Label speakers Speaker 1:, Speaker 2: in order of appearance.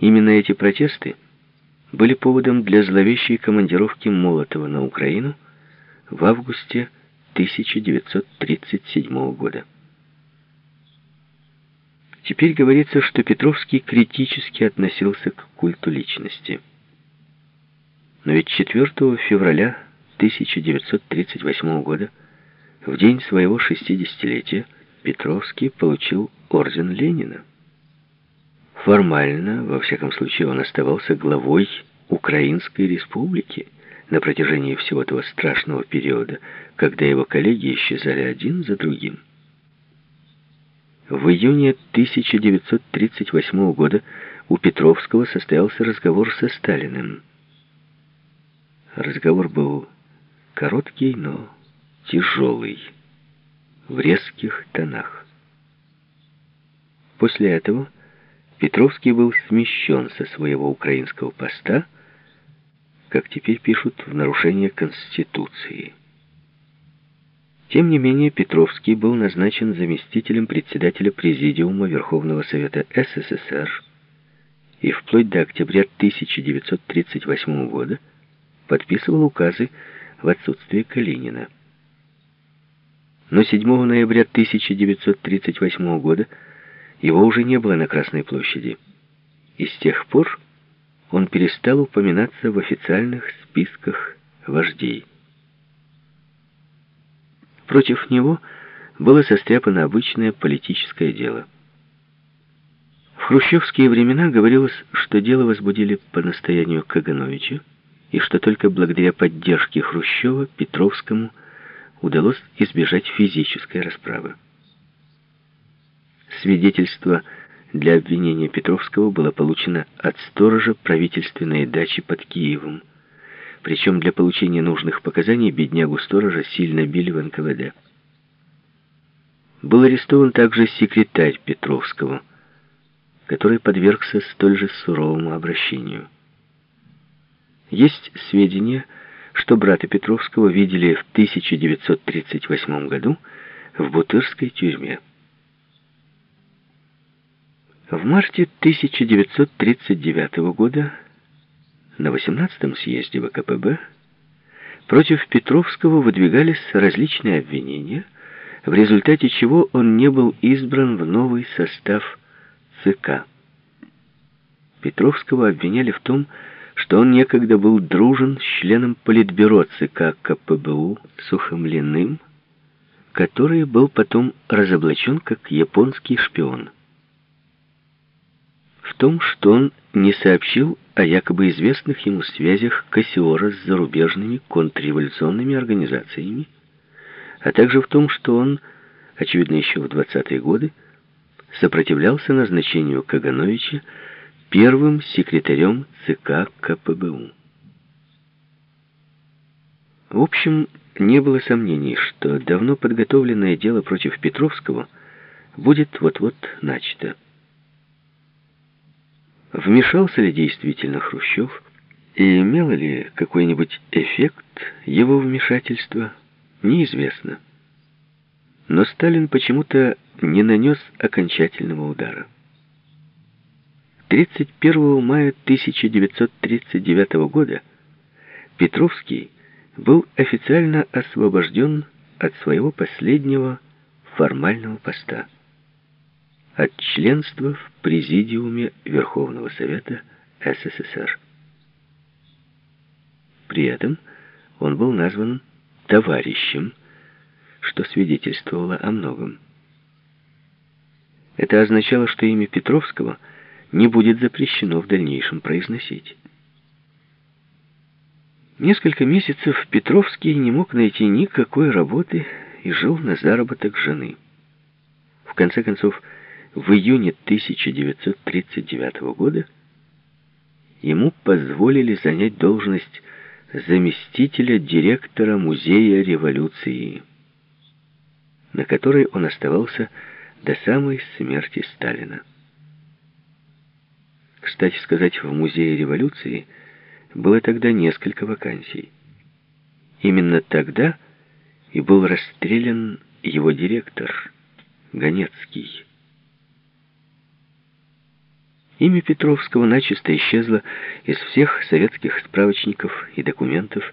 Speaker 1: Именно эти протесты были поводом для зловещей командировки Молотова на Украину в августе 1937 года. Теперь говорится, что Петровский критически относился к культу личности. Но ведь 4 февраля 1938 года, в день своего 60-летия, Петровский получил орден Ленина. Формально, во всяком случае, он оставался главой Украинской республики на протяжении всего этого страшного периода, когда его коллеги исчезали один за другим. В июне 1938 года у Петровского состоялся разговор со Сталиным. Разговор был короткий, но тяжелый, в резких тонах. После этого Петровский был смещен со своего украинского поста, как теперь пишут, в нарушение Конституции. Тем не менее, Петровский был назначен заместителем председателя Президиума Верховного Совета СССР и вплоть до октября 1938 года подписывал указы в отсутствие Калинина. Но 7 ноября 1938 года его уже не было на Красной площади, и с тех пор он перестал упоминаться в официальных списках вождей. Против него было состряпано обычное политическое дело. В хрущевские времена говорилось, что дело возбудили по настоянию Кагановича, и что только благодаря поддержке Хрущева Петровскому удалось избежать физической расправы. Свидетельство для обвинения Петровского было получено от сторожа правительственной дачи под Киевом, причем для получения нужных показаний беднягу-сторожа сильно били в НКВД. Был арестован также секретарь Петровского, который подвергся столь же суровому обращению. Есть сведения, что брата Петровского видели в 1938 году в Бутырской тюрьме. В марте 1939 года на 18-м съезде ВКПБ против Петровского выдвигались различные обвинения, в результате чего он не был избран в новый состав ЦК. Петровского обвиняли в том, что он некогда был дружен с членом Политбюро ЦК КПБУ Сухомлиным, который был потом разоблачен как японский шпион. В том, что он не сообщил о якобы известных ему связях Кассиора с зарубежными контрреволюционными организациями, а также в том, что он, очевидно, еще в 20-е годы, сопротивлялся назначению Кагановича первым секретарем ЦК КПБУ. В общем, не было сомнений, что давно подготовленное дело против Петровского будет вот-вот начато. Вмешался ли действительно Хрущев, и имело ли какой-нибудь эффект его вмешательства, неизвестно. Но Сталин почему-то не нанес окончательного удара. 31 мая 1939 года Петровский был официально освобожден от своего последнего формального поста от членства в Президиуме Верховного Совета СССР. При этом он был назван товарищем, что свидетельствовало о многом. Это означало, что имя Петровского не будет запрещено в дальнейшем произносить. Несколько месяцев Петровский не мог найти никакой работы и жил на заработок жены. В конце концов, в июне 1939 года ему позволили занять должность заместителя директора Музея революции, на которой он оставался до самой смерти Сталина. Кстати сказать, в Музее революции было тогда несколько вакансий. Именно тогда и был расстрелян его директор Ганецкий. Имя Петровского начисто исчезло из всех советских справочников и документов,